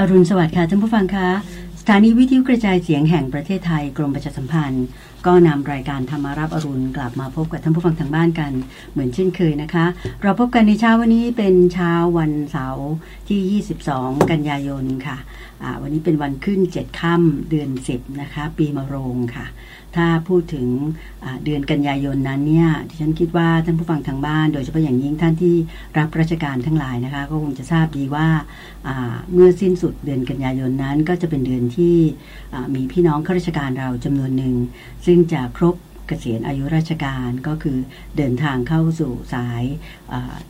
อรุณสวัสดิ์ค่ะท่านผู้ฟังคะสถานีวิทยุกระจายเสียงแห่งประเทศไทยกรมประชาสัมพันธ์ ก็นำรายการธรรมารับอรุณกลับมาพบกับท่านผู้ฟังทางบ้านกัน เหมือนเช่นเคยนะคะ เราพบกันในเช้าวันนี้เป็นเช้าวันเสาร์ที่ 22 กันยายนค่ะะวันนี้เป็นวันขึ้น 7 ค่ำเดือน 10 นะคะ ปีมะโรงค่ะ ถ้าพูดถึงเดือนกันยายนนั้นเนี่ยที่ฉันคิดว่าท่านผู้ฟังทางบ้าน โดยเฉพาะอย่างยิ่งท่านที่รับราชการทั้งหลายนะคะ ก็คงจะทราบดีว่าเมื่อสิ้นสุดเดือนกันยายนนั้น ก็จะเป็นเดือนที่มีพี่น้องข้าราชการเราจำนวนหนึ่งซึ่งจะครบ เกษียณอายุราชการก็คือเดินทางเข้าสู่สาย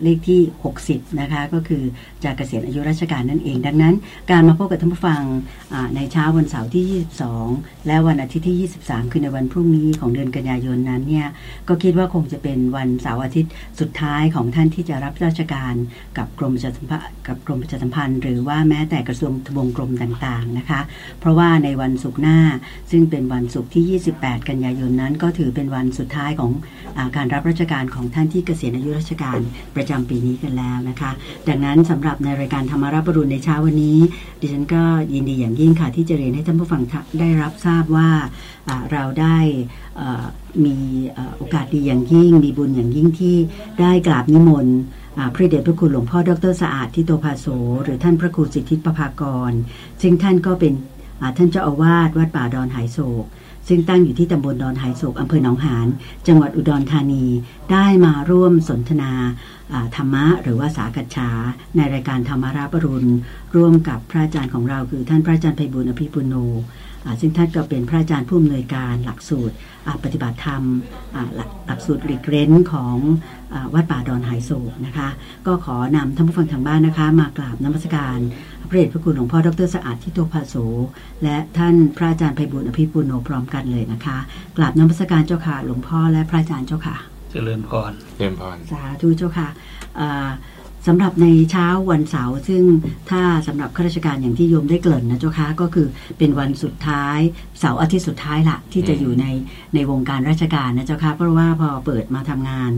เลขที่ 60 นะคะ ก็คือจะเกษียณอายุราชการนั่นเอง ดังนั้น การมาพบกับท่านผู้ฟังในเช้าวันเสาร์ที่ 22 และวันอาทิตย์ที่ 23 คือในวันพรุ่งนี้ของเดือนกันยายนนั้นเนี่ยก็คิดว่าคงจะเป็นวันเสาร์อาทิตย์สุดท้ายของท่านที่จะรับราชการกับกรมประชาสัมพันธ์กับกรมประชาสัมพันธ์ หรือว่าแม้แต่กระทรวงทบวงกรมต่างๆนะคะ เพราะว่าในวันศุกร์หน้าซึ่งเป็นวันศุกร์ที่ 28 กันยายนนั้นก็ถืออเป็นวันสุดท้ายของอการรับราชการของท่านที่เกษียณอายุราชการประจำปีนี้กันแล้วนะคะ ดังนั้นสำหรับในรายการธรรมารับรุณในเช้าวันนี้ ดิฉันก็ยินดีอย่างยิ่งค่ะที่จะเรียนให้ท่านผู้ฟังได้รับทราบว่าเราได้มีโอกาสดีอย่างยิ่ง มีบุญอย่างยิ่งที่ได้กราบนิมนต์พระเดชพระคุณหลวงพ่อดรสะอาดทิโตภาโสหรือท่านพระครูสิทธิประภากรซึ่งท่านก็เป็นท่านเจ้าอาวาสวัดป่าดอนหายโศก ซึ่งตั้งอยู่ที่ตำบลดอนหายโศกอำเภอหนองหานจังหวัดอุดรธานี ได้มาร่วมสนทนาธรรมะหรือว่าสากัจฉาในรายการธรรมาราปรุณ ร่วมกับพระอาจารย์ของเราคือท่านพระอาจารย์ไพบุญอภิปุโน ซึ่งท่านก็เป็นพระอาจารย์ผู้อำนวยการหลักสูตรปฏิบัติธรรมหลักสูตรหลีกเร้นของวัดป่าดอนหายโศกนะคะ ก็ขอนำท่านผู้ฟังทางบ้านนะคะ มากราบนมัสการพระเดชพระคุณหลวงพ่อดรสะอาดทิโตภาโสและท่านพระอาจารย์ไพบุญอภิปุโนพร้อมกันเลยนะคะกราบนมัสการเจ้าค่ะหลวงพ่อและพระอาจารย์เจ้าค่ะ เจริญพรเจริญพรสาธุเจ้าค่ะ สำหรับในเช้าวันเสาร์ซึ่งถ้าสำหรับข้าราชการอย่างที่โยมได้เกริ่นนะเจ้าคะก็คือเป็นวันสุดท้ายเสาร์อาทิตย์สุดท้ายละที่จะอยู่ในในวงการราชการนะเจ้าคะเพราะว่าพอเปิดมาทำงาน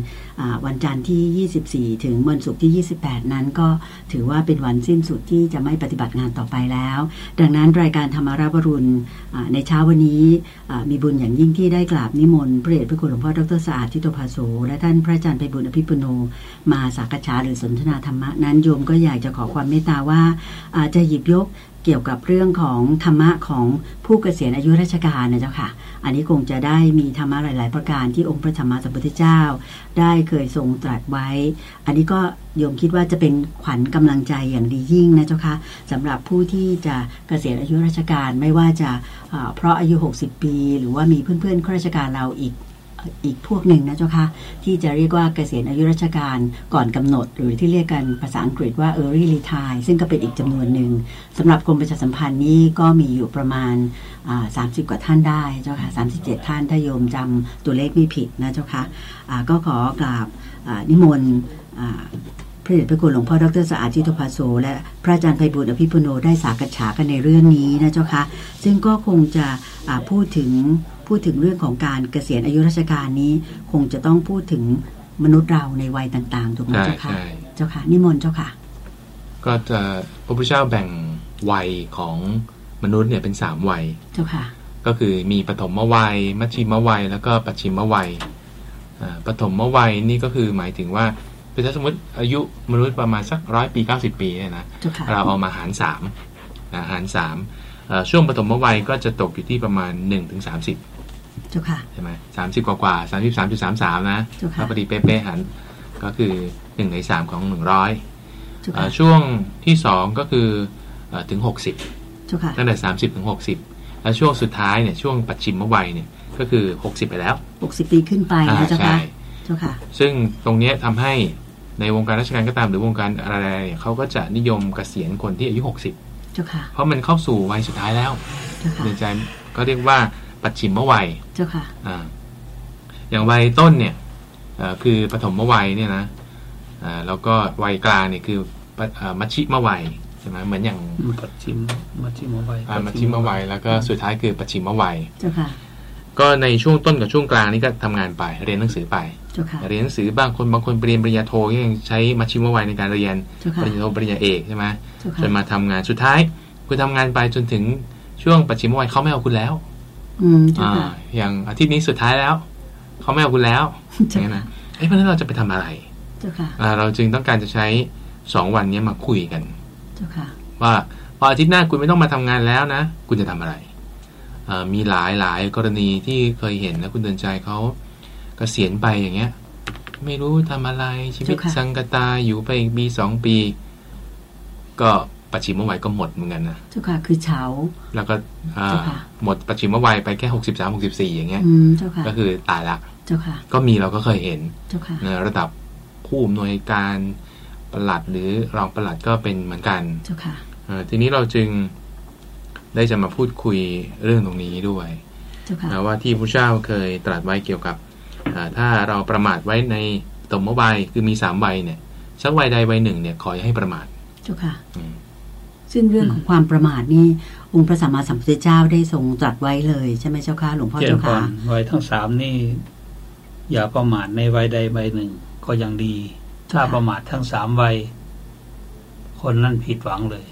วันจันทร์ที่ 24 ถึงวันศุกร์ที่ 28 นั้นก็ถือว่าเป็นวันสิ้นสุดที่จะไม่ปฏิบัติงานต่อไปแล้ว ดังนั้นรายการธรรมาราบรุณในเช้าวันนี้มีบุญอย่างยิ่งที่ได้กราบนิมนต์พระเดชพระคุณหลวงพ่อดรสะอาดทิโตภาโสและท่านพระอาจารย์ไปบุญอภิปุโนมาสักษาหรือสนทนาธรรมะนั้นโยมก็อยากจะขอความเมตตาว่าอาจจะหยิบยกเกี่ยวกับเรื่องของธรรมะของผู้เกษียณอายุราชการนะเจ้าค่ะ อันนี้คงจะได้มีธรรมะหลาย ๆ ประการที่องค์พระธรรมสัมพุทธเจ้า ได้เคยทรงตรัสไว้ อันนี้ก็โยมคิดว่าจะเป็นขวัญกำลังใจอย่างดียิ่งนะเจ้าค่ะสำหรับผู้ที่จะเกษียณอายุราชการไม่ว่าจะเพราะอายุ 60 ปี หรือว่ามีเพื่อนๆข้าราชการเราอีก อีกพวกหนึ่งนะเจ้าคะที่จะเรียกว่าเกษียณอายุราชการก่อนกำหนด หรือที่เรียกกันภาษาอังกฤษว่า early retire ซึ่งก็เป็นอีกจำนวนหนึ่งสำหรับกรมประชาสัมพันธ์นี้ก็มีอยู่ประมาณ 30 กว่าท่านได้เจ้าค่ะ37 ท่านถ้าโยมจำตัวเลขไม่ผิดนะเจ้าค่ะก็ขอกราบนิมนต์พระเดชพระคุณหลวงพ่อดรสะอาดจิตภาโซและพระอาจารย์ไพบุตรอภิปุโนได้สากฉากันในเรื่องนี้นะเจ้าค่ะซึ่งก็คงจะพูดถึง พูดถึงเรื่องของการเกษียณอายุราชการนี้ คงจะต้องพูดถึงมนุษย์เราในวัยต่างๆถูกไหมเจ้าค่ะเจ้าค่ะนิมนต์เจ้าค่ะ ก็จะพระพุทธเจ้าแบ่งวัยของมนุษย์เนี่ยเป็นสามวัยเจ้าค่ะ ก็คือมีปฐมวัย มัชชิมวัย แล้วก็ปัจฉิมวัยปฐมวัยนี่ก็คือหมายถึงว่าเป็นสมมติอายุมนุษย์ประมาณสักร้อยปีเก้าสิบปีเนี่ยนะเราเอามาหารสามหารสามช่วงปฐมวัยก็จะตกอยู่ที่ประมาณหนึ่งถึงสามสิบ จ้าค่ะใช่ไหมสามสิบกว่ากว่าสามสิบสามจุดสามสามนะถ้าพอดีเป๊ะๆหันก็คือหนึ่งในสามของหนึ่งร้อยช่วงที่สองก็คือถึงหกสิบตั้งแต่สามสิบถึงหกสิบแล้วช่วงสุดท้ายเนี่ยช่วงปัจฉิมวัยเนี่ยก็คือหกสิบไปแล้วหกสิบปีขึ้นไปนะเจ้าค่ะเจ้าค่ะ ซึ่งตรงนี้ทำให้ในวงการราชการก็ตามหรือวงการอะไรเขาก็จะนิยมเกษียณคนที่อายุหกสิบเพราะมันเข้าสู่วัยสุดท้ายแล้วในใจก็เรียกว่า ปัจฉิมวัยเจ้าค่ะอ่าอย่างวัยต้นเนี่ยคือปฐมวัยเนี่ยนะอ่าแล้วก็วัยกลางเนี่ยคือมัชชิมวัยใช่ไหมเหมือนอย่างปัจฉิมมัชชิมวัยมัชชิมวัยแล้วก็สุดท้ายคือปัจฉิมวัยเจ้าค่ะก็ในช่วงต้นกับช่วงกลางนี่ก็ทำงานไปเรียนหนังสือไป เรียนหนังสือบางคนบางคนเรียนปริญญาโทยังใช้มัชชิมวัยในการเรียนปริญญาโทปริญญาเอกใช่ไหมจนมาทำงานสุดท้าย คุณทำงานไปจนถึงช่วงปัจฉิมวัยเขาไม่เอาคุณแล้ว อืมเจ้าอ่าค่ะอย่างอาทิตย์นี้สุดท้ายแล้ว เขาไม่เอาคุณแล้วอเจ้าย่างนี้ค่ะนะเอ้เพราะฉะนั้นเราจะไปทำอะไรเจ้าค่ะอ่าเราจึงต้องการจะใช้สองวันนี้มาคุยกันเจ้าค่ะว่าพออาทิตย์หน้าคุณไม่ต้องมาทำงานแล้วนะ คุณจะทำอะไรอ่ามีหลายหลายกรณีที่เคยเห็นนะคุณเดินใจเขาเกษียณไปอย่างเงี้ย ไม่รู้ทำอะไรชีวิตเจ้าค่ะสังกตาอยู่ไปอีกปีสองปี ก็ ปัจฉิมวัยก็หมดเหมือนกันนะเจ้าค่ะคือเฉาแล้วก็อ่าเจ้าค่ะหมดปัจฉิมวัยไปแค่หกสิบสามหกสิบสี่อย่างเงี้ยอืมเจ้าค่ะก็คือตายละเจ้าค่ะ ก็มีเราก็เคยเห็นเจ้าค่ะในระดับผู้อำนวยการประหลัดหรือรองประหลัดก็เป็นเหมือนกันเจ้าค่ะเอ่อทีนี้เราจึงได้จะมาพูดคุยเรื่องตรงนี้ด้วยเจ้าค่ะนะว่าที่พระเจ้าเคยตรัสไว้เกี่ยวกับอ่าถ้าเราประมาทไว้ในตมวัยคือมีสามวัยเนี่ยสักวัยใดวัยหนึ่งเนี่ยขออย่าให้ประมาทเจ้าค่ะอืม ซึ่งเรื่องของความประมาทนี่องค์พระสัมมาสัมพุทธเจ้าได้ทรงตรัสไว้เลยใช่ไหมเจ้าค่ะหลวงพ่อเจริเจ้าญพค่ะรวัยทั้งสามนี่ อย่าประมาทในวัยใดวัยหนึ่ง ก็ยังดี ถ้าประมาททั้งสามวัยคนนั่นผิดหวังเลย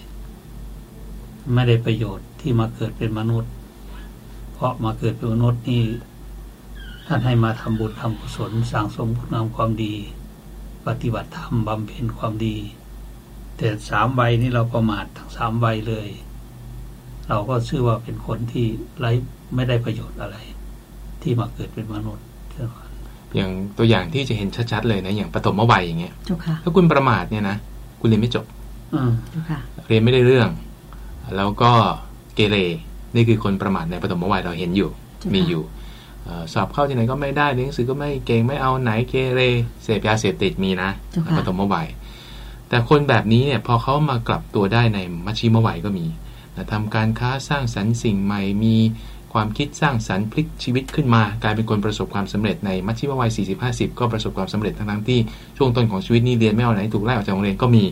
ไม่ได้ประโยชน์ที่มาเกิดเป็นมนุษย์ เพราะมาเกิดเป็นมนุษย์นี่ท่านให้มาทำบุญทำกุศลสั่งสมคุณงามความดี ปฏิบัติธรรมบำเพ็ญความดี แต่สามวัยนี่เราประมาททั้งสามวัยเลย เราก็ชื่อว่าเป็นคนที่ไร้ไม่ได้ประโยชน์อะไร ที่มาเกิดเป็นมนุษย์เท่านั้นอย่างตัวอย่างที่จะเห็นชัดๆเลยนะ อย่างปฐมวัยอย่างเงี้ยเจ้าค่ะถ้าคุณประมาทเนี่ยนะคุณเรียนไม่จบอืมเจ้าค่ะเรียนไม่ได้เรื่อง แล้วก็เกเรนี่คือคนประมาทในปฐมวัยเราเห็นอยู่เจ้าค่ะมีอยู่เอ่อสอบเข้าที่ไหนก็ไม่ได้เรียนหนังสือก็ไม่เก่งไม่เอาไหนเกเรเสพยาเสพติดมีนะเจ้าในค่ะปฐมวัย แต่คนแบบนี้เนี่ยพอเขามากลับตัวได้ในมัชชิมวัยก็มีนะทำการค้าสร้างสรรค์สิ่งใหม่ มีความคิดสร้างสรรค์พลิกชีวิตขึ้นมากลายเป็นคนประสบความสำเร็จในมัชชิมวัย 40-50 ก็ประสบความสำเร็จทั้งๆที่ช่วงต้นของชีวิตนี้เรียนไม่เอาไหนถูกไล่ออกจากโรงเรียนก็มี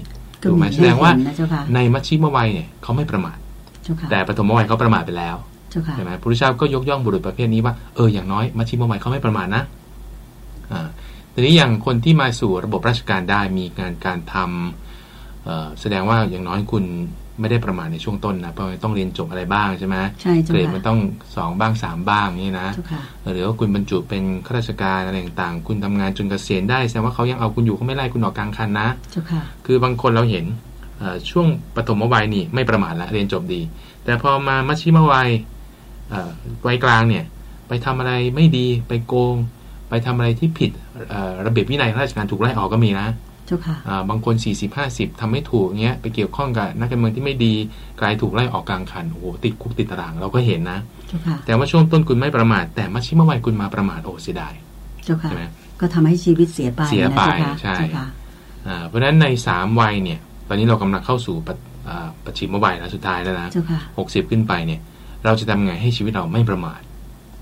ก็ถูกไหมมีแสดงว่าให้เห็นนะเจ้าค่ะในมัชชิมวัยเนี่ยเขาไม่ประมาทเจ้าค่ะแต่ปฐมวัยเขาประมาทไปแล้วเจ้าค่ะใช่ไหมพระพุทธเจ้าก็ยกย่องบุรุษประเภทนี้ว่าเอออย่างน้อยมัชชิมวัยเขาไม่ประมาทนะอ่า ทีนี้อย่างคนที่มาสู่ระบบราชการได้มีงานการทำเอ่อแสดงว่าอย่างน้อยคุณไม่ได้ประมาทในช่วงต้นนะเพราะมันต้องเรียนจบอะไรบ้างใช่ไหมใช่เจ้าเกรดค่ะมันต้องสองบ้างสามบ้างนี่นะเจ้าค่ะหรือว่าคุณบรรจุเป็นข้าราชการอะไรต่างๆ คุณทำงานจนเกษียณได้แสดงว่าเขายังเอาคุณอยู่เขาไม่ไล่คุณออกกลางคันนะเจ้าค่ะคือบางคนเราเห็นเอ่อช่วงปฐมวัยนี่ไม่ประมาทละเรียนจบดี แต่พอมามัชชิมวัยเอ่อวัยกลางเนี่ย ไปทำอะไรไม่ดีไปโกง ไปทำอะไรที่ผิดเอ่อระเบียบวินัยราชการถูกไล่ออกก็มีนะเจ้าค่ะอ่าบางคน 40 50ทำไม่ถูกเงี้ยไปเกี่ยวข้องกับนักการเมืองที่ไม่ดีกลายถูกไล่ออกกลางคันโอ้โหติดคุกติดตารางเราก็เห็นนะเจ้าค่ะแต่ว่าช่วงต้นคุณไม่ประมาทแต่มัชชิมวัยคุณมาประมาทโอ้เสียดายเจ้าค่ะใช่ไหมก็ทำให้ชีวิตเสียไปเสียนะไปเจ้าค่ะใช่เจ้าค่ะอ่าเพราะฉะนั้นในสามวัยเนี่ย ตอนนี้เรากำลังเข้าสู่ปะอ่าปัจฉิมวัยแล้วสุดท้ายแล้วนะเจ้าค่ะหกสิบขึ้นไปเนี่ย เราจะทำไงให้ชีวิตเราไม่ประมาท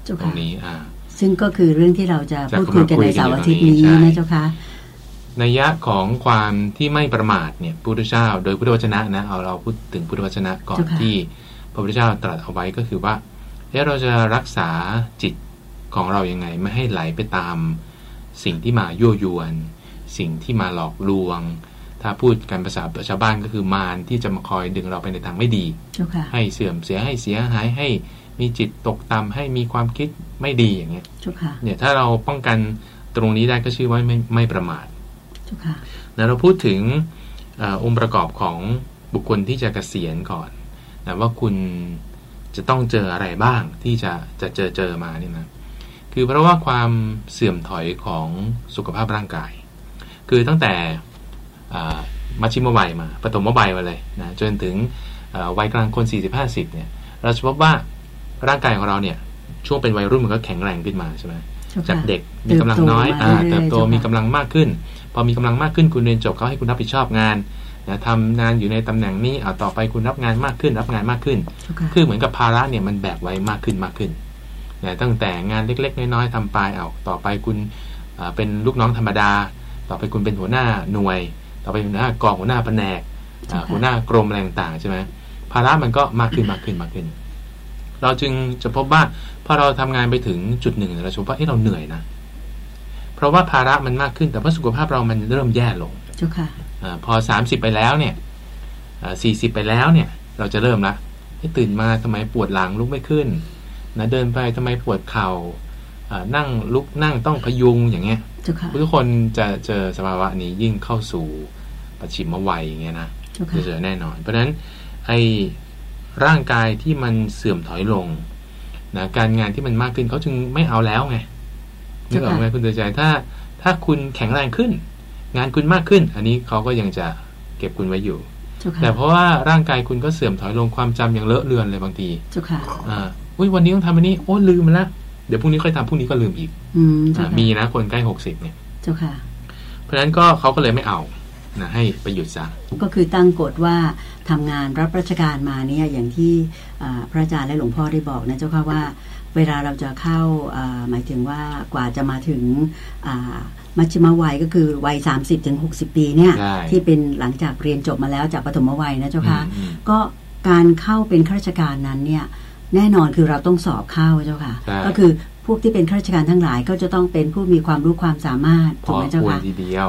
เจ้าตรค่ะงนี้อ่า ซึ่งก็คือเรื่องที่เราจะจะพูดคุยกันในเสาร์อาทิตย์นี้ใช่นะเจ้าค่ะนัยยะของความที่ไม่ประมาทเนี่ยพระพุทธเจ้า โดยพุทธวจนะนะเอาเราพูดถึงพุทธวจนะก่อนเจ้าค่ะที่พระพุทธเจ้าตรัสเอาไว้ก็คือว่าเอ๊ะเราจะรักษาจิตของเรายังไง ไม่ให้ไหลไปตาม สิ่งที่มายั่วยวน สิ่งที่มาหลอกลวง ถ้าพูดกันภาษาชาวบ้านก็คือมารที่จะมาคอยดึงเราไปในทางไม่ดีเจ้าค่ะให้เสื่อมเสียให้เสียหายให้ มีจิตตกต่ำให้มีความคิดไม่ดีอย่างเงี้ยเจ้าค่ะเนี่ยถ้าเราป้องกันตรงนี้ได้ก็ชื่อว่าไม่ไม่ประมาทเจ้าค่ะนะเราพูดถึงเออองค์ประกอบของบุคคลที่จะเกษียณก่อนนะว่าคุณจะต้องเจออะไรบ้างที่จะจะเจอเจอมาเนี่ยนะคือเพราะว่าความเสื่อมถอยของสุขภาพร่างกาย คือตั้งแต่อ่ามัชชิมวัยมาปฐมวัยมาเลยนะจนถึงเอ่อวัยกลางคน 40-50เนี่ยเราจะพบว่า ร่างกายของเราเนี่ย ช่วงเป็นวัยรุ่นมันก็แข็งแรงขึ้นมาใช่ไหมเจ้าจากค่ะเด็กมีกำลังน้อยเติบโตอ่ามาเรื่อยๆเติบโตเจ้าค่ะมีกำลังมากขึ้น พอมีกำลังมากขึ้นคุณเรียนจบเขาให้คุณรับผิดชอบงานนะทำงานอยู่ในตำแหน่งนี้เอาต่อไปคุณรับงานมากขึ้น รับงานมากขึ้นเจ้าค่ะคือเหมือนกับภาระเนี่ยมันแบกไว้มากขึ้นมากขึ้นนะตั้งแต่งานเล็ก ๆ น้อยๆทำไปเอาต่อไปคุณอ่าเป็นลูกน้องธรรมดา ต่อไปคุณเป็นหัวหน้าหน่วย ต่อไปหัวหน้ากองหัวหน้าแผนกอ่าหัวหน้ากรมอะไรต่างๆใช่ไหมภาระมันก็มากขึ้นมากขึ้นมากขึ้น เราจึงจะพบว่าพอเราทำงานไปถึงจุดหนึ่งเนี่ยเราจะพบว่าเอ้เราเหนื่อยนะ เพราะว่าภาระมันมากขึ้นแต่ว่าสุขภาพเรามันเริ่มแย่ลงเจ้าค่ะอาพอ30ไปแล้วเนี่ยสี่สิบไปแล้วเนี่ย เราจะเริ่มละตื่นมาทำไมปวดหลังลุกไม่ขึ้นนะเดินไปทำไมปวดเข่านั่งลุกนั่งต้องพยุงอย่างเงี้ยทุกคนจะเจอสภาวะนี้ยิ่งเข้าสู่ปัจฉิมวัยอย่างเงี้ยนะจะเจอแน่นอน เพราะฉะนั้นไอ้ ร่างกายที่มันเสื่อมถอยลงนะการงานที่มันมากขึ้นเขาจึงไม่เอาแล้วไงนึกออกไหมคุณเตือนใจถ้า ถ้าคุณแข็งแรงขึ้น งานคุณมากขึ้น อันนี้เขาก็ยังจะเก็บคุณไว้อยู่ แต่เพราะว่าร่างกายคุณก็เสื่อมถอยลงความจำอย่างเลอะเลือนเลยบางทีจุค่ะอ่าอุ้ยวันนี้ต้องทำอันนี้โอ้ลืมมันละเดี๋ยวพรุ่งนี้ค่อยทำพรุ่งนี้ก็ลืมอีก อืมมีนะคนใกล้หกสิบเนี่ยเจ้าค่ะ เพราะฉะนั้นก็เขาก็เลยไม่เอา นะให้ไปหยุดซะก็คือตั้งกฎว่าทำงานรับราชการมาเนี่ยอย่างที่พระอาจารย์และหลวงพ่อได้บอกนะเจ้าค่ะว่า เวลาเราจะเข้าหมายถึงว่ากว่าจะมาถึงมัชฌิมวัยก็คือวัย 30ถึง60 ปีเนี่ยที่เป็นหลังจากเรียนจบมาแล้วจากปฐมวัยนะเจ้าค่ะก็การเข้าเป็นข้าราชการนั้นเนี่ยแน่นอนคือเราต้องสอบเข้าเจ้าค่ะ ก็คือ พวกที่เป็นข้าราชการทั้งหลายก็จะต้องเป็นผู้มีความรู้ความสามารถถูกไหมเจ้าค่ะ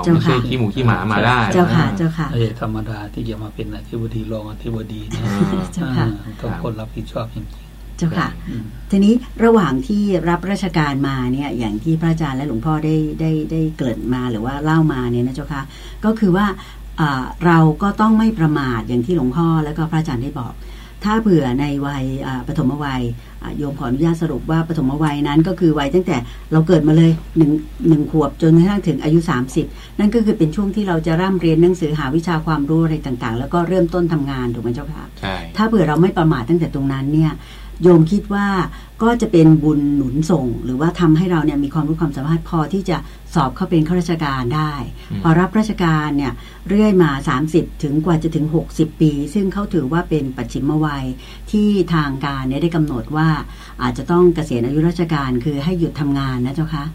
เจ้าค่ะขี้หมูขี้หมามาได้ เจ้าค่ะเจ้าค่ะเอธรรมดาที่จะมาเป็นอธิบดีรองอธิบดีเจ้าค่ะต้องคนรับผิดชอบจริงเจ้าค่ะ ทีนี้ระหว่างที่รับราชการมาเนี่ยอย่างที่พระอาจารย์และหลวงพ่อได้ได้ได้เกิดมาหรือว่าเล่ามาเนี่ยนะเจ้าค่ะก็คือว่าเราก็ต้องไม่ประมาทอย่างที่หลวงพ่อแล้วก็พระอาจารย์ได้บอก ถ้าเผื่อในวัยปฐมวัย โยมขออนุญาตสรุปว่าปฐมวัยนั้นก็คือวัยตั้งแต่เราเกิดมาเลยหนึ่งหนึ่งขวบจนกระทั่งถึงอายุ 30 นั่นก็คือเป็นช่วงที่เราจะร่ำเรียนหนังสือหาวิชาความรู้อะไรต่างๆ แล้วก็เริ่มต้นทำงานถูกไหมเจ้าค่ะใช่ถ้าเผื่อเราไม่ประมาทตั้งแต่ตรงนั้นเนี่ยโยมคิดว่าก็จะเป็นบุญหนุนส่ง หรือว่าทำให้เราเนี่ยมีความรู้ความสามารถพอที่จะ สอบเข้าเป็นข้าราชการได้ พอรับราชการเนี่ยเรื่อยมา 30 ถึงกว่าจะถึง 60 ปี ซึ่งเขาถือว่าเป็นปัจฉิมวัยที่ทางการเนี่ยได้กำหนดว่าอาจจะต้องเกษียณอายุราชการคือให้หยุดทำงานนะเจ้าคะ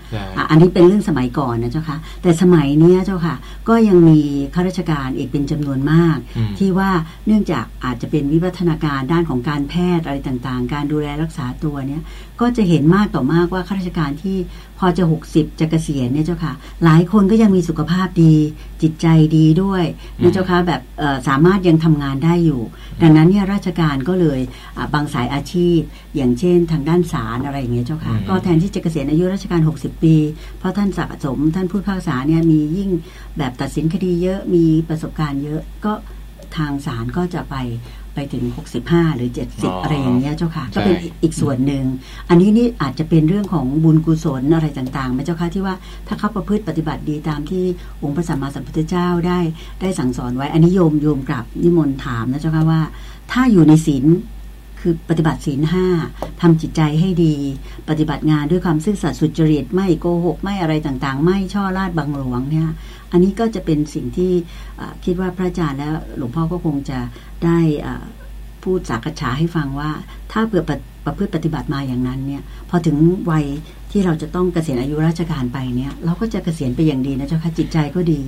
อันนี้เป็นเรื่องสมัยก่อนนะเจ้าคะแต่สมัยนี้เจ้าค่ะ ก็ยังมีข้าราชการอีกเป็นจำนวนมาก ที่ว่าเนื่องจากอาจจะเป็นวิวัฒนาการด้านของการแพทย์อะไรต่างๆ การดูแลรักษาตัวเนี่ยก็จะเห็นมากต่อมากว่าข้าราชการที่ พอจะ 60จะเกษียณเนี่ยเจ้าค่ะ หลายคนก็ยังมีสุขภาพดี จิตใจดีด้วยนะเจ้าค่ะแบบสามารถยังทำงานได้อยู่ ดังนั้นเนี่ยราชการก็เลยบางสายอาชีพ อย่างเช่น ทางด้านศาลอะไรอย่างเงี้ยเจ้าค่ะ ก็แทนที่จะเกษียณอายุราชการ 60 ปี เพราะท่านสะสม ท่านผู้พากษาเนี่ยมียิ่งแบบตัดสินคดีเยอะมีประสบการณ์เยอะก็ทางศาลก็จะไปไป ถึง 65 หรือ 70 อะไรอย่างเงี้ยเจ้าค่ะ ก็เป็นอีกส่วนหนึ่ง อันนี้นี่อาจจะเป็นเรื่องของบุญกุศลอะไรต่างๆไหมเจ้าค่ะที่ว่าถ้าเขาประพฤติปฏิบัติดีตามที่องค์พระสัมมาสัมพุทธเจ้าได้ได้สั่งสอนไว้อันนี้โยมโยมกลับนิมนต์ถามนะเจ้าค่ะว่า ถ้าอยู่ในศีล คือปฏิบัติศีลห้าทำจิตใจให้ดี ปฏิบัติงานด้วยความซื่อสัตย์สุจริตไม่โกหกไม่อะไรต่างๆ ไม่ช่อราดบังหลวงเนี่ยอันนี้ก็จะเป็นสิ่งที่คิดว่าพระอาจารย์และหลวงพ่อก็คงจะได้พูดสักษาให้ฟังว่า ถ้าเผื่อประพฤติปฏิบัติมาอย่างนั้นเนี่ยพอถึงวัยที่เราจะต้องเกษียณอายุราชการไปเนี่ย เราก็จะเกษียณไปอย่างดีนะเจ้าค่ะจิตใจก็ดี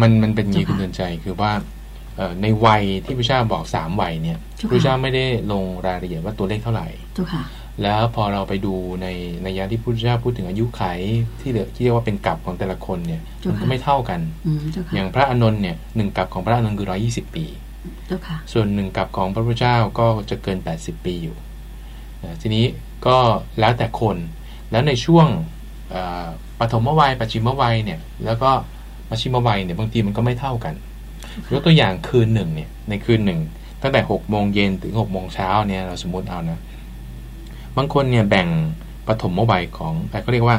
มันมันเป็นอย่างคุณเดินใจคือว่า ในวัยที่พระเจ้าบอกสามวัยเนี่ยพระเจ้าไม่ได้ลงรายละเอียดว่าตัวเลขเท่าไหร่แล้วพอเราไปดูในในยานที่พุทธเจ้าพูดถึงอายุไขที่ที่เรียกว่าเป็นกับของแต่ละคนเนี่ยมันก็ไม่เท่ากันอย่างพระอานนท์เนี่ยหนึ่งกับของพระอานนท์คือร้อยี่สิบปีส่วนหนึ่งกับของพระพุทธเจ้าก็จะเกินแปดสิบปีอยู่ทีนี้ก็แล้วแต่คนแล้วในช่วงปฐมวัยปัจฉิมวัยเนี่ยแล้วก็มัชชิมวัยเนี่ยบางทีมันก็ไม่เท่ากัน ยกตัวอย่างคืนหนึ่งเนี่ย ในคืนหนึ่งตั้งแต่หกโมงเย็นถึงหกโมงเช้าเนี่ยเราสมมติเอานะ บางคนเนี่ยแบ่งปฐมวัยของแต่ก็เรียกว่า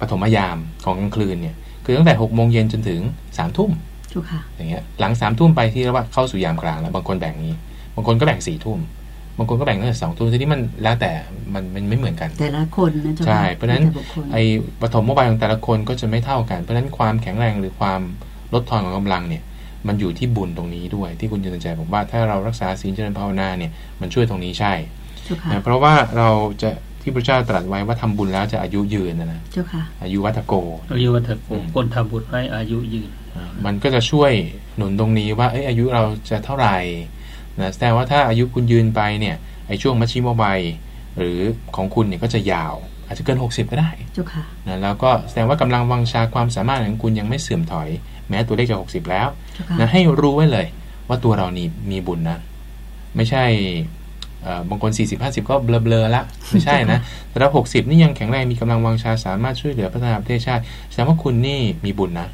ปฐมยามของกลางคืนเนี่ย คือตั้งแต่หกโมงเย็นจนถึงสามทุ่มอย่างเงี้ยหลังสามทุ่มไปที่เรียกว่าเข้าสู่ยามกลางแล้วบางคนแบ่งนี้ บางคนก็แบ่งสี่ทุ่มบางคนก็แบ่งตั้งแต่สองทุ่มทีนี้มันแล้วแต่มันมันไม่เหมือนกัน แต่ละคนนะใช่เพราะฉะนั้นไอ้ปฐมวัยของแต่ละคนก็จะไม่เท่ากันเพราะฉะนั้นความแข็งแรงหรือความลดทอนของกำลังเนี่ย มันอยู่ที่บุญตรงนี้ด้วย ที่คุณยืนใจผมว่าถ้าเรารักษาศีลเจริญภาวนาเนี่ยมันช่วยตรงนี้ใช่เพราะว่าเราจะที่พระเจ้าตรัสไว้ว่าทำบุญแล้วจะอายุยืนนะนะอายุวัตโก อายุวัตโกคนทำบุญให้อายุยืน มันก็จะช่วยหนุนตรงนี้ว่าเอ้อายุเราจะเท่าไหร่นะแต่ว่าถ้าอายุคุณยืนไปเนี่ยไอ้ช่วงมัชชิมวัยหรือของคุณเนี่ยก็จะยาว อาจจะเกิน 60 ก็ได้นะแล้วก็แสดงว่ากำลังวังชาความสามารถของคุณยังไม่เสื่อมถอย แม้ตัวเลขจะหกสิบแล้วนะให้รู้ไว้เลย ว่าตัวเรานี่มีบุญนะ ไม่ใช่บางคน 40 50 ก็เบลอๆละไม่ใช่นะ แต่เรา60 นี่ยังแข็งแรงมีกำลังวังชาสามารถช่วยเหลือพัฒนาประเทศชาติแสดงว่าคุณนี่มีบุญนะ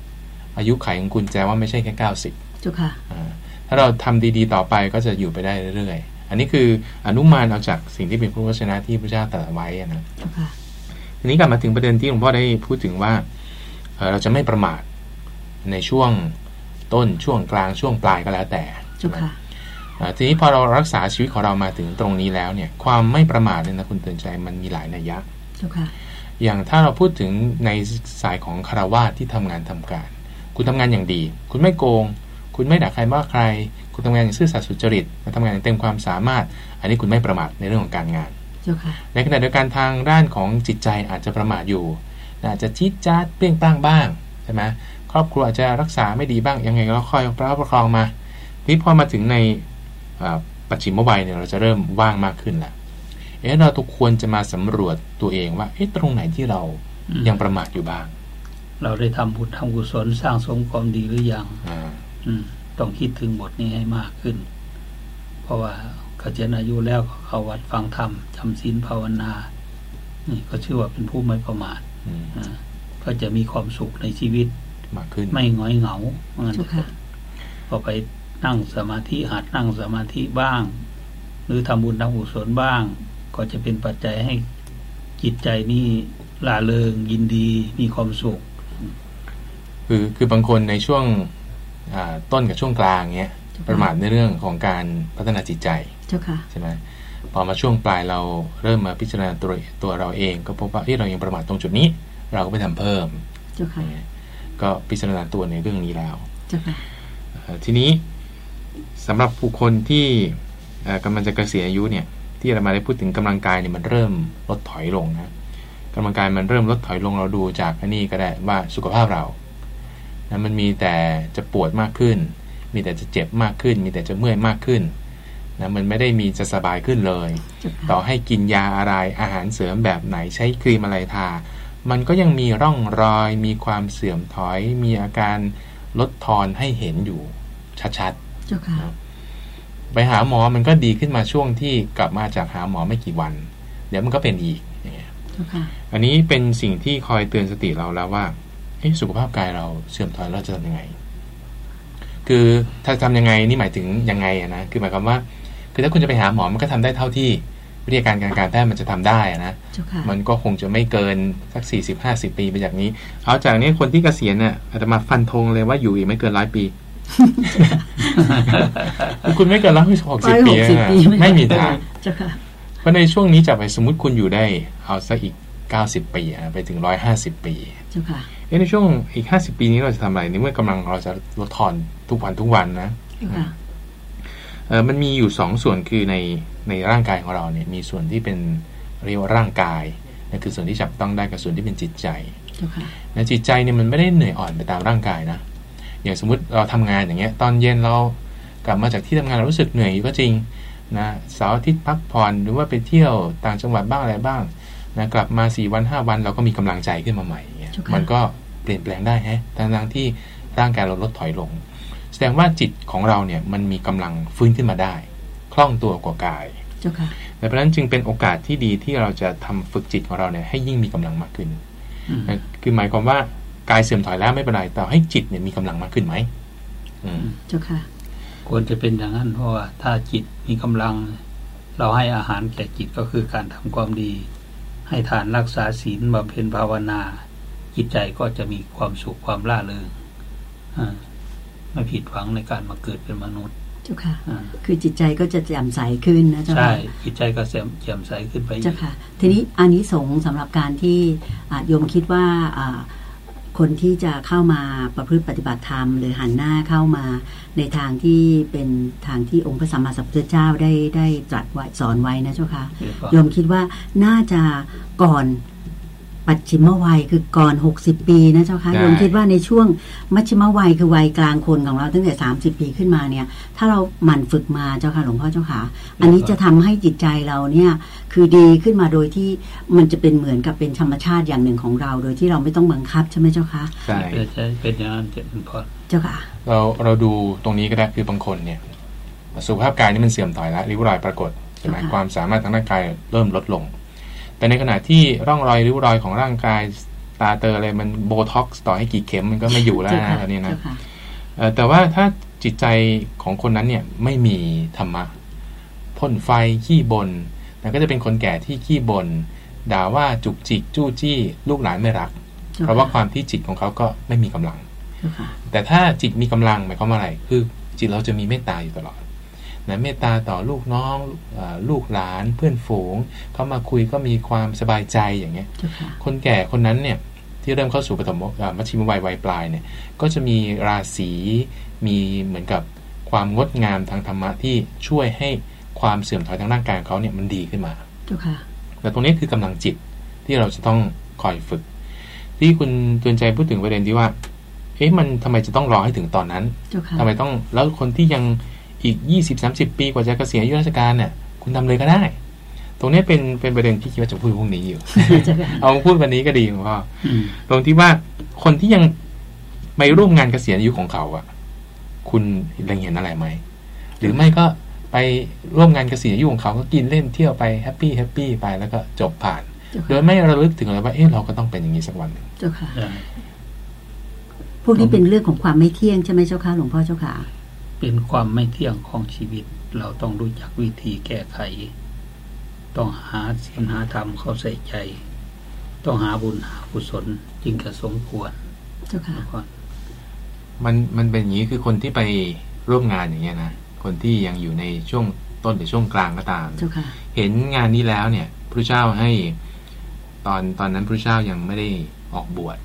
อายุขัยของคุณแปลว่าไม่ใช่แค่ 90จุค่ะถ้าเราทำดีๆ ต่อไปก็จะอยู่ไปได้เรื่อยๆ อันนี้คืออนุมานเอาจากสิ่งที่เป็นพระวจนะที่พระเจ้าตรัสไว้นะทีนี้กลับมาถึงประเด็นที่หลวงพ่อได้พูดถึงว่าเราจะไม่ประมาท ในช่วงต้นช่วงกลางช่วงปลายก็แล้วแต่ทีนี้พอเรารักษาชีวิตของเรามาถึงตรงนี้แล้วเนี่ย ความไม่ประมาทเนี่ยนะคุณเตือนใจมันมีหลายนัยยะอย่างถ้าเราพูดถึงในสายของคารวาสที่ทำงานทำการ คุณทำงานอย่างดี คุณไม่โกง คุณไม่ด่าใครว่าใคร คุณทำงานอย่างซื่อสัตย์สุจริตทำงานอย่างเต็มความสามารถ อันนี้คุณไม่ประมาทในเรื่องของการงานในขณะเดียวกันทางด้านของจิตใจอาจจะประมาทอยู่อาจจะชิดจัดเปรี้ยงป้างบ้างใช่ไหมครอบครัวอาจจะรักษาไม่ดีบ้างยังไงก็ค่อยประคับประคองมาทีพอมาถึงในปัจฉิมวัยเนี่ยเราจะเริ่มว่างมากขึ้นละเอ๊ะเราทุกควรจะมาสำรวจตัวเองว่าเอ๊ะตรงไหนที่เรายังประมาทอยู่บ้าง เราได้ทำบุญทำกุศลสร้างสมความดีหรือยังอืมต้องคิดถึงบทนี้ให้มากขึ้น เพราะว่าเกษียณอายุแล้วก็เข้าวัดฟังธรรมจำศีลภาวนา นี่ก็ชื่อว่าเป็นผู้ไม่ประมาท ก็จะมีความสุขในชีวิตมากขึ้นไม่ง้อยเหงาเหมือนกันพอไปนั่งสมาธิหัดนั่งสมาธิบ้าง หรือทำบุญทำกุศลบ้าง ก็จะเป็นปัจจัยให้จิตใจนี่ล่าเริงยินดีมีความสุข คือคือบางคนในช่วงต้นกับช่วงกลางเนี้ยประมาทในเรื่องของการพัฒนาจิตใจใช่ไหมพอมาช่วงปลายเราเริ่มมาพิจารณาตัวตัวเราเอง ก็พบว่าที่เรายังประมาทตรงจุดนี้ เราก็ไปทำเพิ่มก็พิจารณาตัวในเรื่องนี้แล้วทีนี้สำหรับผู้คนที่กำลังจะเกษียณอายุเนี่ย ที่เรามาได้พูดถึงกำลังกายเนี่ยมันเริ่มลดถอยลงนะกำลังกายมันเริ่มลดถอยลงเราดูจากอันนี้ก็ได้ว่าสุขภาพเรานะมันมีแต่จะปวดมากขึ้น มีแต่จะเจ็บมากขึ้น มีแต่จะเมื่อยมากขึ้นนะมันไม่ได้มีจะสบายขึ้นเลย ต่อให้กินยาอะไรอาหารเสริมแบบไหนใช้ครีมอะไรทา มันก็ยังมีร่องรอย มีความเสื่อมถอย มีอาการลดทอนให้เห็นอยู่ชัดๆไปหาหมอมันก็ดีขึ้นมาช่วงที่กลับมาจากหาหมอไม่กี่วัน เดี๋ยวมันก็เป็นอีกอย่างเงี้ยอันนี้เป็นสิ่งที่คอยเตือนสติเราแล้วว่าสุขภาพกายเราเสื่อมถอยเราจะทำยังไง คือถ้าทำยังไงนี่หมายถึงยังไงนะคือหมายความว่า คือถ้าคุณจะไปหาหมอมันก็ทำได้เท่าที่ วิทยาการการการแพทย์มันจะทำได้นะมันก็คงจะไม่เกินสักสี่สิบห้าสิบปีไปจากนี้ เอาจากนี้คนที่เกษียณเนี่ยอาจจะมาฟันธงเลยว่าอยู่อีกไม่เกินร้อยปีคุณไม่เกินร้อยหกสิบปีไม่มีทางเพราะในช่วงนี้จะไปสมมติคุณอยู่ได้ เอาสักอีกเก้าสิบปีไปถึงร้อยห้าสิบปีในช่วงอีกห้าสิบปีนี้เราจะทำอะไรในเมื่อกำลังเราจะลดทอนทุกวันทุกวันนะเออมันมีอยู่สองส่วนคือใน ในร่างกายของเราเนี่ยมีส่วนที่เป็นเรียกว่าร่างกายนั่นคือส่วนที่จับต้องได้กับส่วนที่เป็นจิตใจในจิตใจเนี่ยมันไม่ได้เหนื่อยอ่อนไปตามร่างกายนะ อย่างสมมุติเราทำงานอย่างเงี้ย ตอนเย็นเรากลับมาจากที่ทำงานเรารู้สึกเหนื่อยก็จริงนะเสาร์อาทิตย์พักผ่อนหรือว่าไปเที่ยวต่างจังหวัดบ้างอะไรบ้างนะกลับมาสี่วันห้าวันเราก็มีกำลังใจขึ้นมาใหม่เงี้ยมันก็เปลี่ยนแปลงได้ฮะทั้งที่ร่างกายเราลดถอยลง แสดงว่าจิตของเราเนี่ยมันมีกำลังฟื้นขึ้นมาได้ คล่องตัวกว่ากายแต่เพราะนั้นจึงเป็นโอกาสที่ดีที่เราจะทำฝึกจิตของเราเนี่ยให้ยิ่งมีกำลังมากขึ้น คือหมายความว่ากายเสื่อมถอยแล้วไม่เป็นไรแต่ให้จิตเนี่ยมีกำลังมากขึ้นไหมเจ้าค่ะ ควรจะเป็นอย่างนั้นเพราะว่าถ้าจิตมีกำลัง เราให้อาหารแก่จิตก็คือการทำความดี ให้ทานรักษาศีลบำเพ็ญภาวนา จิตใจก็จะมีความสุขความล่าเริงไม่ผิดหวังในการมาเกิดเป็นมนุษย์ เจ้าค่ะ คือจิตใจก็จะแจ่มใสขึ้นนะเจ้าค่ะ ใช่ จิตใจก็แจ่มใสขึ้นไปเจ้าค่ะ ทีนี้อันนี้สงสำหรับการที่โยมคิดว่าคนที่จะเข้ามาประพฤติปฏิบัติธรรม หรือหันหน้าเข้ามาในทางที่เป็นทางที่องค์พระสัมมาสัมพุทธเจ้าได้ได้ตรัสไว้สอนไว้นะเจ้าค่ะโยมคิดว่าน่าจะก่อน ปัจฉิมวัยคือก่อนหกสิบปีนะเจ้าค่ะโยมคิดว่าในช่วงมัชชิมวัยคือวัยกลางคนของเราตั้งแต่สามสิบปีขึ้นมาเนี่ย ถ้าเราหมั่นฝึกมาเจ้าค่ะหลวงพ่อเจ้าค่ะ อันนี้จะทำให้จิตใจเราเนี่ยคือดีขึ้นมาโดยที่มันจะเป็นเหมือนกับเป็นธรรมชาติอย่างหนึ่งของเรา โดยที่เราไม่ต้องบังคับใช่ไหมเจ้าค่ะใช่ใช่เป็นอย่างนั้นเจ้าค่ะ เราเราดูตรงนี้ก็ได้คือบางคนเนี่ยสุขภาพกายนี่มันเสื่อมถอยแล้วริ้วรอยปรากฏใช่ไหมความสามารถทางร่างกายเริ่มลดลง แต่ในขณะที่ร่องรอยริ้วรอยของร่างกายตาเตออะไรมันโบท็อกซ์ต่อให้กี่เข็มมันก็ไม่อยู่แล้วนะตอนนี้นะแต่ว่าถ้าจิตใจของคนนั้นเนี่ยไม่มีธรรมะพ่นไฟขี้บนนั่นก็จะเป็นคนแก่ที่ขี้บนด่าว่าจุกจิกจู้จี้ ลูกหลานไม่รัก เพราะว่าความที่จิตของเขาก็ไม่มีกำลัง แต่ถ้าจิตมีกำลังหมายความว่าอะไร คือจิตเราจะมีเมตตาอยู่ตลอด นะเมตตาต่อลูกน้องอลูกหลานเพื่อนฝูงเขามาคุยก็มีความสบายใจอย่างเงี้ย คนแก่คนนั้นเนี่ยที่เริ่มเข้าสู่ปฐมมัชชิมวัยวัยปลายเนี่ยก็จะมีราศีมีเหมือนกับความงดงามทางธรรมะที่ช่วยให้ความเสื่อมถอยทางร่างกายของเขาเนี่ยมันดีขึ้นมาแต่ตรงนี้คือกำลังจิตที่เราจะต้องคอยฝึก ที่คุณเตือนใจพูดถึงประเด็นที่ว่า เอ๊ะมันทำไมจะต้องรอให้ถึงตอนนั้นทำไมต้องแล้วคนที่ยัง อีกยี่สิบสามสิบปีกว่าจะเกษียณอายุราชการเนี่ยคุณทำเลยก็ได้ ตรงนี้เป็นเป็นประเด็นที่คิดว่าจะพูดพรุ่งนี้อยู่ เอาพูดวันนี้ก็ดีหลวงพ่อตรงที่ว่าคนที่ยังไม่ร่วมงานเกษียณอายุของเขาอะคุณเล็งเห็นอะไรไหมหรือไม่ก็ไปร่วมงานเกษียณอายุของเขาก็กินเล่นเที่ยวไป happy happy ไปแล้วก็จบผ่าน โดยไม่ระลึกถึงเลยว่าเอ๊ะเราก็ต้องเป็นอย่างนี้สักวันหนึ่งเจ้าค่ะพวกนี้เป็นเรื่องของความไม่เที่ยงใช่ไหมเจ้าค่ะหลวงพ่อเจ้าค่ะ เป็นความไม่เที่ยงของชีวิต เราต้องรู้จักวิธีแก้ไข ต้องหาศีลหาธรรมเข้าใส่ใจ ต้องหาบุญหากุศลจึงจะสมควรเจ้าค่ะมันมันเป็นอย่างนี้คือคนที่ไปร่วมงานอย่างเงี้ยนะคนที่ยังอยู่ในช่วงต้นหรือช่วงกลางก็ตาม เห็นงานนี้แล้วเนี่ยพระเจ้าให้ตอนตอนนั้นพระเจ้ายังไม่ได้ออกบวช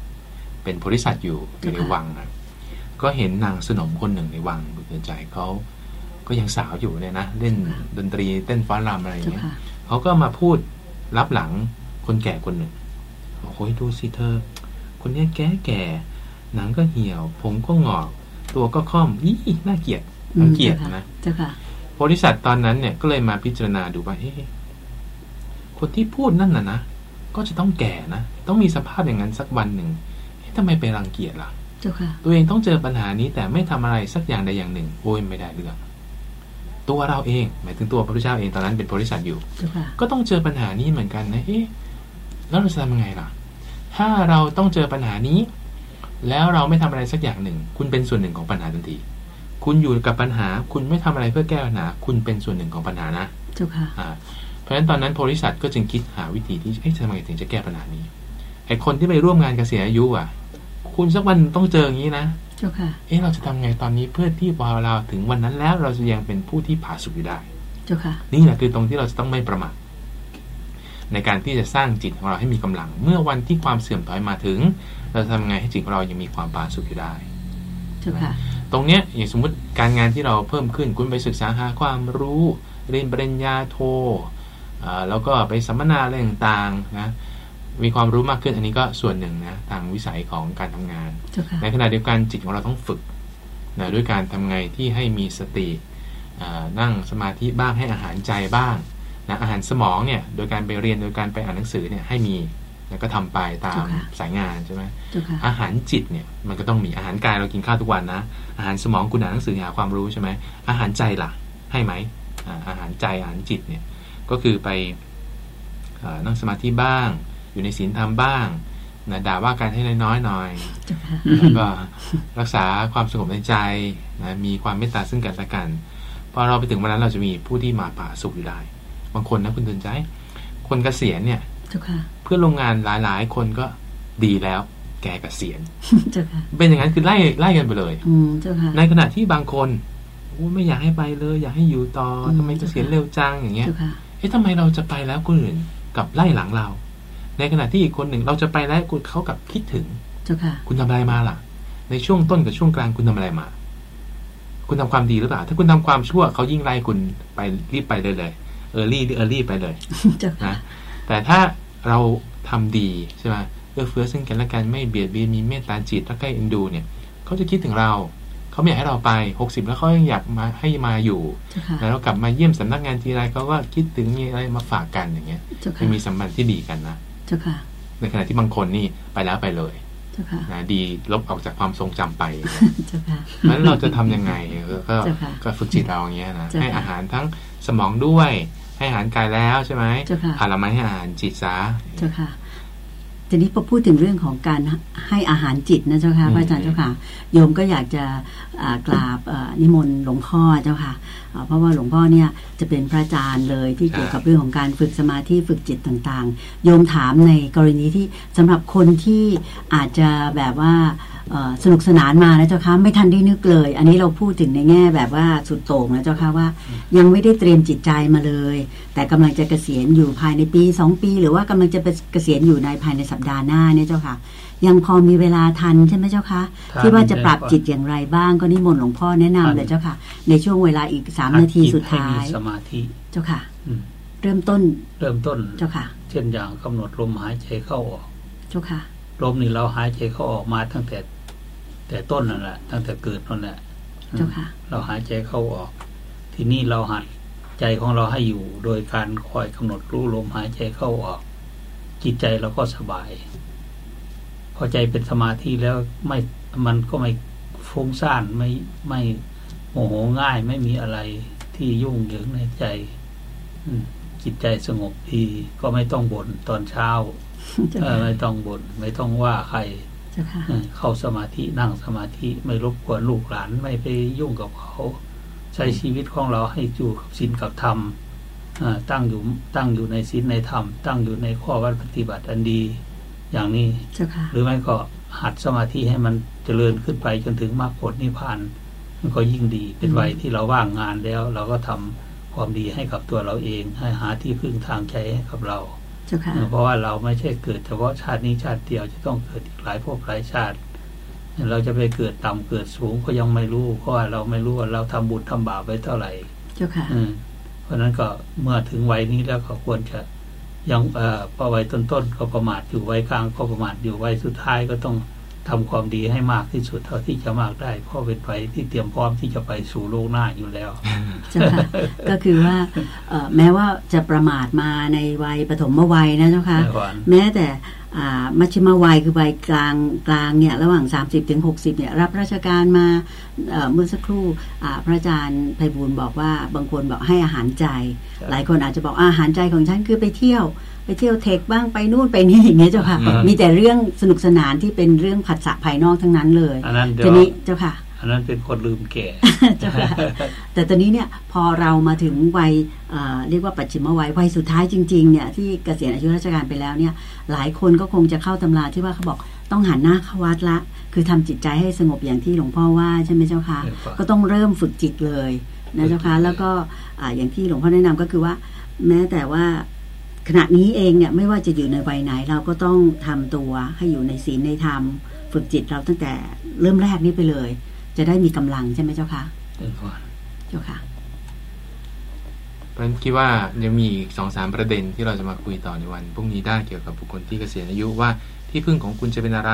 เป็นบริษัทอยู่อยู่ในวังนะ ก็เห็นนางสนมคนหนึ่งในวังบุญใจเขาก็ยังสาวอยู่เนี่ยนะเล่นดนตรีเต้นฟ้อนรำอะไรอย่างเงี้ยเขาก็มาพูดรับหลังคนแก่คนหนึ่งโอ้ยดูสิเธอ คนนี้แก่แก่หนังก็เหี่ยว ผมก็งอก ตัวก็ค่อมยี่น่าเกลียดน่าเกลียดนะเจ้าค่ะบริษัทตอนนั้นเนี่ยก็เลยมาพิจารณาดูว่าเฮ้คนที่พูดนั่นน่ะนะก็จะต้องแก่นะต้องมีสภาพอย่างนั้นสักวันหนึ่งทำไมไปรังเกียจล่ะ ตัวเองต้องเจอปัญหานี้แต่ไม่ทำอะไรสักอย่างใดอย่างหนึ่ง โอ้ยไม่ได้เรื่องตัวเราเอง หมายถึงตัวพระพุทธเจ้าเองตอนนั้นเป็นบริษัทอยู่ ก็ต้องเจอปัญหานี้เหมือนกันนะเอ๊ะแล้วเราจะทำยังไงล่ะ ถ้าเราต้องเจอปัญหานี้ แล้วเราไม่ทำอะไรสักอย่างหนึ่ง คุณเป็นส่วนหนึ่งของปัญหาทันที คุณอยู่กับปัญหา คุณไม่ทำอะไรเพื่อแก้ปัญหา คุณเป็นส่วนหนึ่งของปัญหานะเจ้าค่ะเพราะฉะนั้นตอนนั้นบริษัทก็จึงคิดหาวิธีที่เอ๊ะทำไมถึงจะแก้ปัญหานี้ไอ้คนที่ไปร่วมงานเกษียณอายุอะ คุณสักวันต้องเจออย่างนี้นะเจ้าค่ะ เอ๊ะเราจะทำไงตอนนี้เพื่อที่พอเราถึงวันนั้นแล้วเราจะยังเป็นผู้ที่ผ่าสุขอยู่ได้ เจ้าค่ะ นี่แหละคือตรงที่เราจะต้องไม่ประมาทในการที่จะสร้างจิตของเราให้มีกำลัง เมื่อวันที่ความเสื่อมถอยมาถึง เราทำไงให้จิตของเรายังมีความผ่าสุขอยู่ได้เจ้าค่ะ ตรงเนี้ยอย่างสมมติการงานที่เราเพิ่มขึ้นคุณไปศึกษาหาความรู้เรียนปริญญาโทแล้วก็ไปสัมมนาอะไรต่างๆนะ มีความรู้มากขึ้นอันนี้ก็ส่วนหนึ่งนะทางวิสัยของการทำงาน ในขณะเดียวกันจิตของเราต้องฝึกนะด้วยการทำไงที่ให้มีสตินั่งสมาธิบ้างให้อาหารใจบ้างนะอาหารสมองเนี่ยโดยการไปเรียนโดยการไปอ่านหนังสือเนี่ยให้มีแล้วก็ทำไปตามสายงานใช่ไหมอาหารจิตเนี่ยมันก็ต้องมีอาหารกายเรากินข้าวทุกวันนะ อาหารสมองคุณอ่านหนังสือหาความรู้ใช่ไหมอาหารใจล่ะให้ไหมอาหารใจอาหารจิตเนี่ยก็คือไปนั่งสมาธิบ้าง อยู่ในศีลธรรมบ้างนะด่าว่ากันให้น้อยๆหน่อยแล้วก็รักษาความสงบในใจนะมีความเมตตาซึ่งกันและกันพอเราไปถึงวันนั้นเราจะมีผู้ที่มาป่าสุขอยู่ได้บางคนนะคุณเตือนใจ คนเกษียณเนี่ยเพื่อโรงงานหลายๆ คนก็ดีแล้ว แกเกษียณเป็นอย่างนั้นคือไล่ไล่กันไปเลยในขณะที่บางคนไม่อยากให้ไปเลย อยากให้อยู่ต่อทำไมเกษียณเร็วจังอย่างเงี้ยเอ๊ะทำไมเราจะไปแล้วคนอื่นกับไล่หลังเรา ในขณะที่อีกคนหนึ่งเราจะไปแล้วคุณเขากับคิดถึงคุณทำอะไรมาล่ะ ในช่วงต้นกับช่วงกลางคุณทำอะไรมา คุณทำความดีหรือเปล่า ถ้าคุณทำความชั่วเขายิ่งไล่คุณไปรีบไปเลยเลย early early ไปเลยนะแต่ถ้าเราทำดีใช่ไหมเอื้อเฟื้อซึ่งกันและกันไม่เบียดเบียนมีเมตตาจิตรักใคร่เอ็นดูเนี่ยเขาจะคิดถึงเราเขาไม่อยากให้เราไปหกสิบแล้วเขายังอยากมาให้มาอยู่แล้วเรากลับมาเยี่ยมสำนักงานทีไรเขาก็คิดถึงมีอะไรมาฝากกันอย่างเงี้ยจะมีสัมพันธ์ที่ดีกันนะ เจ้าค่ะ ในขณะที่บางคนนี่ไปแล้วไปเลยนะดีลบออกจากความทรงจำไปเจ้าค่ะนั้นเราจะทำยังไงก็เจ้าค่ะก็ฝึกจิตเราอย่างเงี้ยนะเจ้าค่ะให้อาหารทั้งสมองด้วย ให้อาหารกายแล้วใช่ไหมเจ้าค่ะอะเรามาให้อาหารจิตซะเจ้าค่ะ ทีนี้พอพูดถึงเรื่องของการให้อาหารจิตนะเจ้าค่ะอืมพระอาจารย์เจ้าค่ะ โยมก็อยากจะอ่ากราบอ่านิมนต์หลวงพ่อเจ้าค่ะอ่าเพราะว่าหลวงพ่อเนี่ยจะเป็นพระอาจารย์เลยที่เกี่ยวกับเรื่องของการฝึกสมาธิฝึกจิตต่างๆ โยมถามในกรณีที่สำหรับคนที่อาจจะแบบว่าเอ่อ สนุกสนานมานะเจ้าค่ะไม่ทันได้นึกเลย อันนี้เราพูดถึงในแง่แบบว่าสุดโต่งนะเจ้าค่ะว่า ยังไม่ได้เตรียมจิตใจมาเลย แต่กำลังจะเกษียณอยู่ภายในปีสองปี หรือว่ากำลังจะไปเกษียณอยู่ในภายในสัปดาห์หน้าเนี่ยเจ้าค่ะ ยังพอมีเวลาทันใช่ไหมเจ้าคะทันที่ว่าจะปรับจิตอย่างไรบ้างก็นิมนต์หลวงพ่อแนะนำเลยเจ้าค่ะ ในช่วงเวลาอีกสามนาทีสุดท้าให้ยมีสมาธิเจ้าค่ะอืมเริ่มต้น เริ่มต้นเจ้าค่ะ เช่นอย่างกำหนดลมหายใจเข้าออก เจ้าค่ะลมนี่เราหายใจเข้าออกมาตั้งแต่ แต่ต้นนั่นแหละตั้งแต่เกิดนั่นแหละเจ้าค่ะเราหายใจเข้าออก ทีนี้เราหัดใจของเราให้อยู่ โดยการคอยกำหนดรู้ลมหายใจเข้าออก จิตใจเราก็สบาย พอใจเป็นสมาธิแล้วไม่มันก็ไม่ฟุ้งซ่านไม่ไม่โมโหง่าย ไม่มีอะไรที่ยุ่งเหยิงในใจอืมจิตใจสงบดีก็ไม่ต้องบ่นตอนเช้าเจ้าเออค่ะไม่ต้องบน่นไม่ต้องว่าใคร เจ้าค่ะเออเข้าสมาธินั่งสมาธิไม่รบกวนลูกหลานไม่ไปยุ่งกับเขา ใช้ชีวิตของเราให้อยู่กับศีลกับธรรมเอ่อตั้งอยู่ตั้งอยู่ในศีลในธรรม ตั้งอยู่ในข้อวัดปฏิบัติอันดีอย่างนี้เจ้าค่ะหรือไม่ก็หัดสมาธิให้มันเจริญขึ้นไปจนถึงมรรคผลนิพพานมันก็ยิ่งดีเป็นวัยที่เราว่างงานแล้ว เราก็ทำความดีให้กับตัวเราเอง ให้หาที่พึ่งทางใจให้กับเรา เจ้าค่ะเพราะว่าเราไม่ใช่เกิดเฉพาะชาตินี้ชาติเดียวจะต้องเกิดอีกหลายภพหลายชาติ เราจะไปเกิดต่ำเกิดสูงก็ยังไม่รู้ เพราะว่าเราไม่รู้ว่าเราทำบุญทำบาปไว้เท่าไหร่เจ้าค่ะอืมเพราะฉะนั้นก็เมื่อถึงวัยนี้แล้วก็ควรจะยังเอ่อพอวัยต้นๆก็ประมาทอยู่วัยกลางก็ประมาทอยู่วัยสุดท้ายก็ต้อง ทำความดีให้มากที่สุดเท่าที่จะมากได้เพราะเป็นวัยที่เตรียมพร้อมที่จะไปสู่โลกหน้าอยู่แล้วเจ้าค่ะก็คือว่าเอ่อแม้ว่าจะประมาทมาในวัยปฐมวัยนะเจ้าค่ะแน่นอนแม้แต่อ่ามัชฌิมวัยคือวัยกลางกลางเนี่ยระหว่าง 30ถึง60เนี่ยรับราชการมาเอ่อเมื่อสักครู่อ่าพระอาจารย์ไพบูลย์บอกว่าบางคนบอกให้อาหารใจใช่หลายคนอาจจะบอกอาหารใจของฉันคือไปเที่ยว ไปเที่ยวเทคบ้างไปนู่นไปนี่อย่างเงี้ยเจ้าค่ะอืมมีแต่เรื่องสนุกสนานที่เป็นเรื่องผัสสะภายนอกทั้งนั้นเลยอันนั้นเดี๋ยทีวนี้เจ้าค่ะอันนั้นเป็นคนลืมแก่เจ้าค่ะแต่ตอนนี้เนี่ยพอเรามาถึงวัยเอ่อเรียกว่าปัจฉิมวัยวัยสุดท้ายจริงๆเนี่ยที่เกษียณอายุราชการไปแล้วเนี่ยหลายคนก็คงจะเข้าตำราที่ว่าเขาบอกต้องหันหน้าเข้าวัดละ คือทำจิตใจให้สงบอย่างที่หลวงพ่อว่าใช่ไหมเจ้าค่ะใช่ครับก็ต้องเริ่มฝึกจิตเลยนะเจ้าค่ะฝึกจิตเลยแล้วก็อ่าอย่างที่หลวงพ่อแนะนำก็คือว่า แม้แต่ว่า ขณะนี้เองเนี่ยไม่ว่าจะอยู่ในวัยไหนเราก็ต้องทำตัวให้อยู่ในศีลในธรรม ฝึกจิตเราตั้งแต่เริ่มแรกนี้ไปเลย จะได้มีกำลังใช่ไหมเจ้าค่ะแน่นอนเจ้าค่ะเพราะฉะนั้นคิดว่ายังมีอีกสองสามประเด็นที่เราจะมาคุยต่อในวันพรุ่งนี้ได้เกี่ยวกับบุคคลที่เกษียณอายุว่า ที่พึ่งของคุณจะเป็นอะไร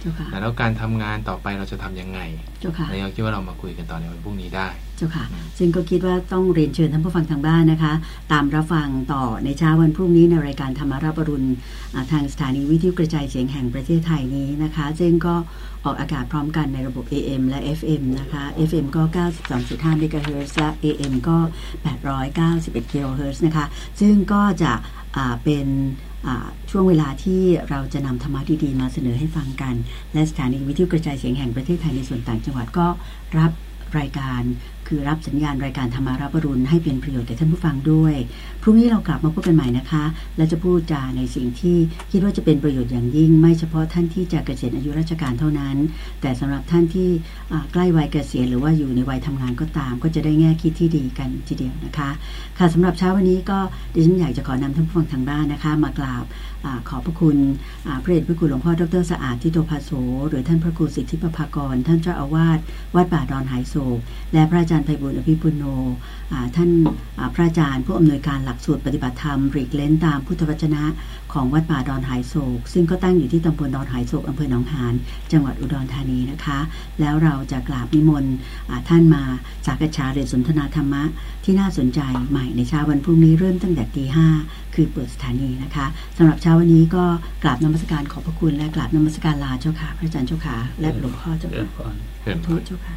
เจ้าค่ะแล้วการทำงานต่อไปเราจะทำยังไงเจ้าค่ะอันนี้เราคิดว่าเรามาคุยกันต่อในวันพรุ่งนี้ได้เจ้าค่ะ ซึ่งก็คิดว่าต้องเรียนเชิญท่านผู้ฟังทางบ้านนะคะ ตามรับฟังต่อในเช้าวันพรุ่งนี้ในรายการธรรมาราบรุณอ่าทางสถานีวิทยุกระจายเสียงแห่งประเทศไทยนี้นะคะ ซึ่งก็ออกอากาศพร้อมกันในระบบ AM และ FM นะคะ FM ก็ 92.5 MHz และ AM ก็ 891 kHz นะคะ ซึ่งก็จะอ่าเป็นอ่า ช่วงเวลาที่เราจะนำธรรมะดีๆมาเสนอให้ฟังกัน และสถานีวิทยุกระจายเสียงแห่งประเทศไทยในส่วนต่างจังหวัดก็รับรายการคือรับสัญญาณรายการธรรมารับรุณให้เป็นประโยชน์แก่ท่านผู้ฟังด้วย พรุ่งนี้เรากลับมาพบกันใหม่นะคะ และจะพูดจาในสิ่งที่คิดว่าจะเป็นประโยชน์อย่างยิ่ง ไม่เฉพาะท่านที่จะเกษียณอายุราชการเท่านั้น แต่สำหรับท่านที่ใกล้วัยเกษียณหรือว่าอยู่ในวัยทำงานก็ตาม ก็จะได้แง่คิดที่ดีกันทีเดียวนะคะ ค่ะสำหรับเช้าวันนี้ก็ดิฉันอยากจะขอนำท่านผู้ฟังทางบ้านนะคะ มากราบอขอบพระคุณพระเดชพระคุณหลวงพ่อดรสะอาดทิโตภาโสหรือท่านพระครูสิทธิประภากร ท่านเจ้าอาวาสวัดป่าดอนหายโศกและพระอาจารย์ไพบุญอภิปุโนท่านพระอาจารย์ผู้อำนวยการหลักสูตรปฏิบัติธรรมริกเลนตามพุทธวจนะของวัดป่าดอนหายโศก ซึ่งก็ตั้งอยู่ที่ตำบลดอนหายโศกอำเภอหนองหาน จังหวัดอุดรธานีนะคะ แล้วเราจะกราบนิมนต์ท่านมาจากกระชาเรียนสนทนาธรรมะที่น่าสนใจใหม่ในเช้าวันพรุ่งนี้เริ่มตั้งแต่ตีห้าคือเปิดสถานีนะคะสำหรับเช้าวันนี้ก็กราบนมัสการขอบพระคุณและกราบนมัสการลาเจ้าค่ะ พระอาจารย์เจ้าค่ะและหลวงพ่อเจ้าค่ะเดินก่อนเห็นทุกเจ้าค่ะ